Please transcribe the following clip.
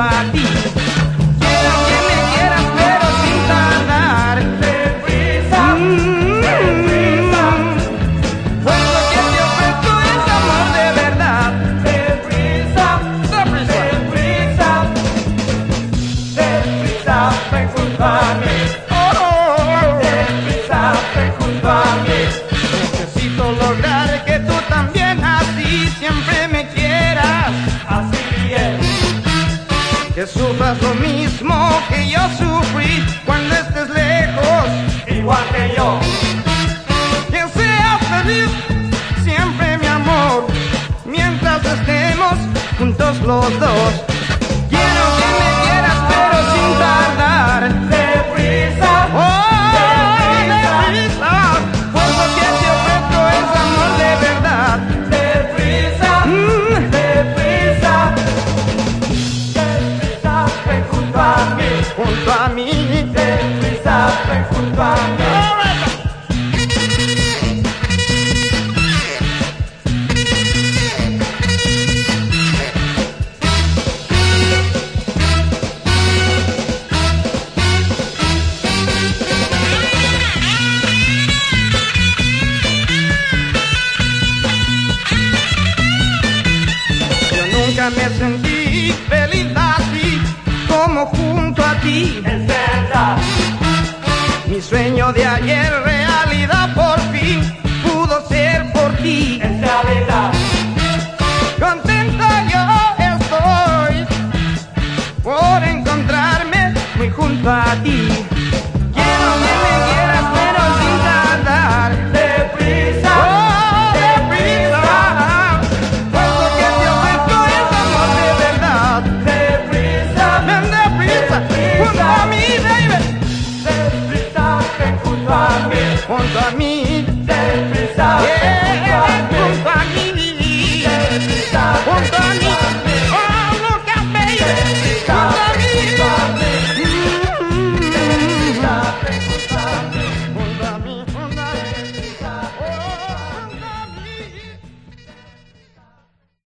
Quiero que me quieras, pero sin tardar. Deprisa, deprisa. Pues lo que te ofrezco es amor de verdad. Deprisa, deprisa. Deprisa, deprisa, ven junto. Sufras lo mismo que yo sufrí cuando estés lejos, igual que yo. Que seas feliz siempre, mi amor, mientras estemos juntos los dos. Nunca me sentí feliz así como junto a ti. Es verdad, Mi sueño de ayer realidad por fin pudo ser por ti. es realidad. Contenta yo estoy por encontrarme muy junto a ti.